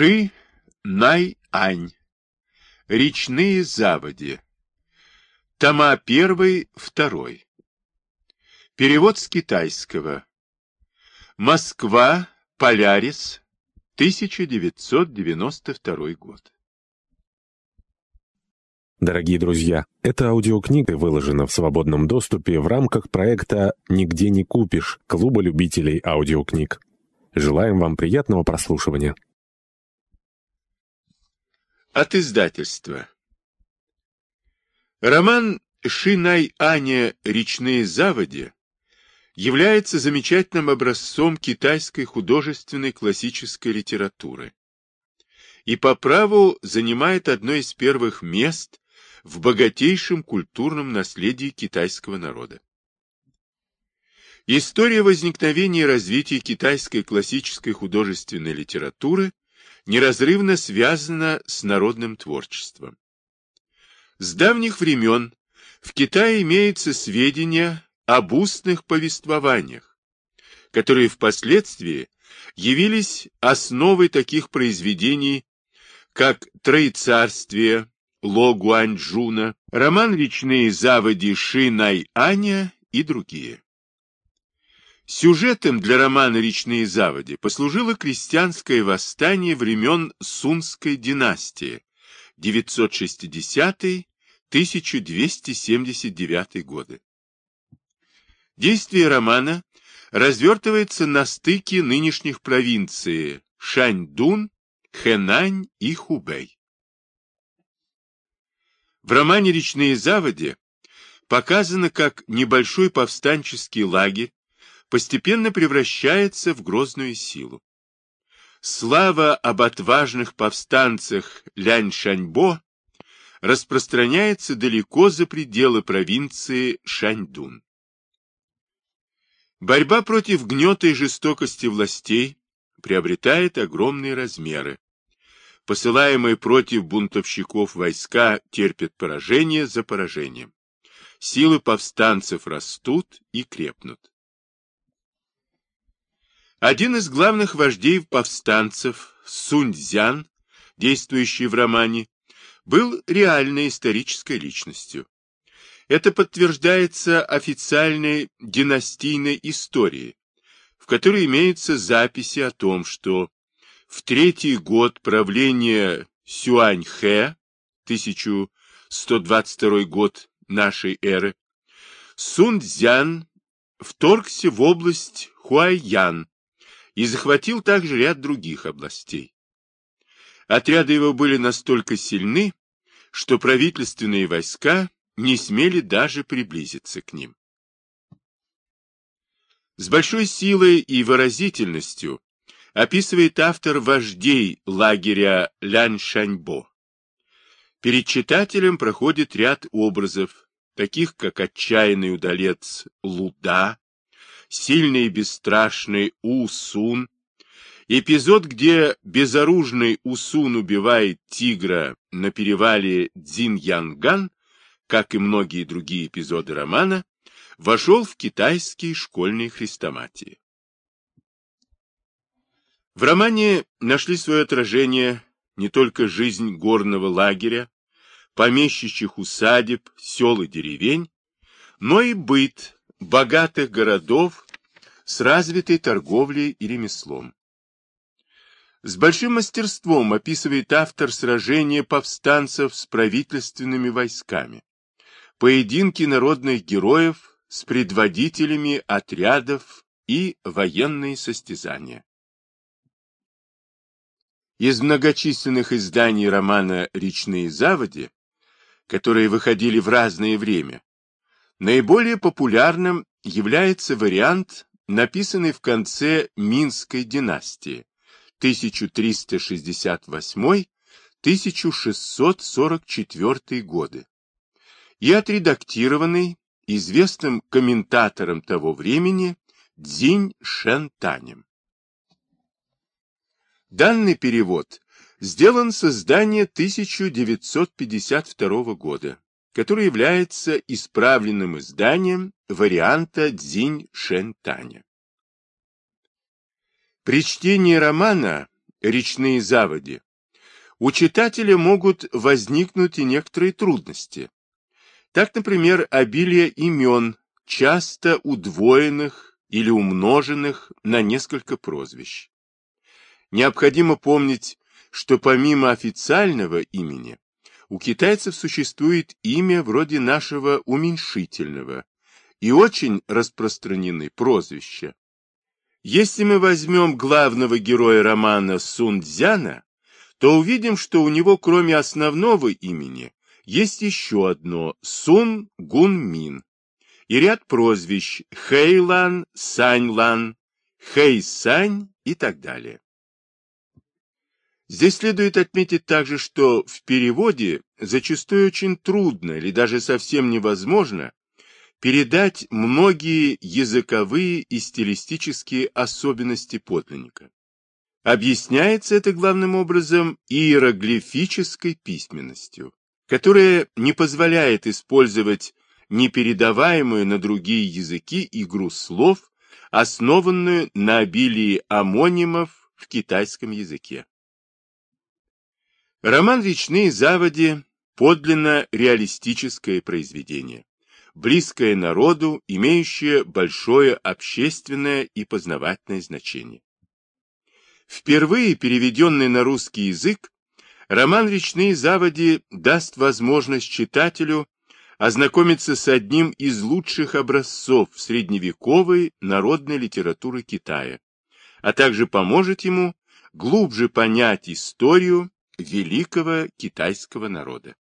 Ши Най-Ань. Речные заводи. Тома 1, 2. Перевод с китайского. Москва, Полярис, 1992 год. Дорогие друзья, эта аудиокнига выложена в свободном доступе в рамках проекта «Нигде не купишь» Клуба любителей аудиокниг. Желаем вам приятного прослушивания. От издательства. Роман Шинай Аня «Речные заводи» является замечательным образцом китайской художественной классической литературы и по праву занимает одно из первых мест в богатейшем культурном наследии китайского народа. История возникновения и развития китайской классической художественной литературы неразрывно связана с народным творчеством. С давних времен в Китае имеются сведения об устных повествованиях, которые впоследствии явились основой таких произведений, как «Троецарствие», Ло Гуанчжуна, роман «Речные заводи» Ши Най Аня и другие. Сюжетом для романа «Речные заводи» послужило крестьянское восстание времен Сунской династии 960-1279 годы. Действие романа развертывается на стыке нынешних провинций Шаньдун, Хэнань и Хубэй. В романе «Речные заводи» показано, как небольшой повстанческий лагерь постепенно превращается в грозную силу. Слава об отважных повстанцах Лянь-Шаньбо распространяется далеко за пределы провинции Шаньдун. Борьба против гнета и жестокости властей приобретает огромные размеры посылаемые против бунтовщиков войска терпят поражение за поражением. Силы повстанцев растут и крепнут. Один из главных вождей повстанцев, Сунь-Дзян, действующий в романе, был реальной исторической личностью. Это подтверждается официальной династийной историей, в которой имеются записи о том, что в третий год правления Сюаньхэ, 1122 год нашей эры, Сун Цзян вторгся в область Хуайян и захватил также ряд других областей. Отряды его были настолько сильны, что правительственные войска не смели даже приблизиться к ним. С большой силой и выразительностью описывает автор вождей лагеря Ляньшаньбо. Перед читателем проходит ряд образов, таких как отчаянный удалец Луда, сильный и бесстрашный Усун, эпизод, где безоружный Усун убивает тигра на перевале Дзиньянган, как и многие другие эпизоды романа, вошел в китайские школьные хрестоматии. В романе нашли свое отражение не только жизнь горного лагеря, помещичьих усадеб, сел и деревень, но и быт богатых городов с развитой торговлей и ремеслом. С большим мастерством описывает автор сражения повстанцев с правительственными войсками, поединки народных героев с предводителями отрядов и военные состязания. Из многочисленных изданий романа «Речные заводи», которые выходили в разное время, наиболее популярным является вариант, написанный в конце Минской династии 1368-1644 годы и отредактированный известным комментатором того времени Дзинь Шентанем. Данный перевод сделан с издания 1952 года, который является исправленным изданием варианта Дзинь Шентаня. При чтении романа речные заводи, у читателя могут возникнуть и некоторые трудности. Так, например, обилие имен, часто удвоенных или умноженных на несколько прозвищ. Необходимо помнить, что помимо официального имени, у китайцев существует имя вроде нашего уменьшительного и очень распространены прозвища. Если мы возьмем главного героя романа Сунцзяна, то увидим, что у него кроме основного имени есть еще одно Сун Гун Мин и ряд прозвищ Хэйлан, Саньлан, Хэйсань и так далее. Здесь следует отметить также, что в переводе зачастую очень трудно или даже совсем невозможно передать многие языковые и стилистические особенности подлинника. Объясняется это главным образом иероглифической письменностью, которая не позволяет использовать непередаваемую на другие языки игру слов, основанную на обилии амонимов в китайском языке. Роман «Речные заводи» – подлинно реалистическое произведение, близкое народу, имеющее большое общественное и познавательное значение. Впервые переведенный на русский язык, роман «Речные заводи» даст возможность читателю ознакомиться с одним из лучших образцов средневековой народной литературы Китая, а также поможет ему глубже понять историю великого китайского народа.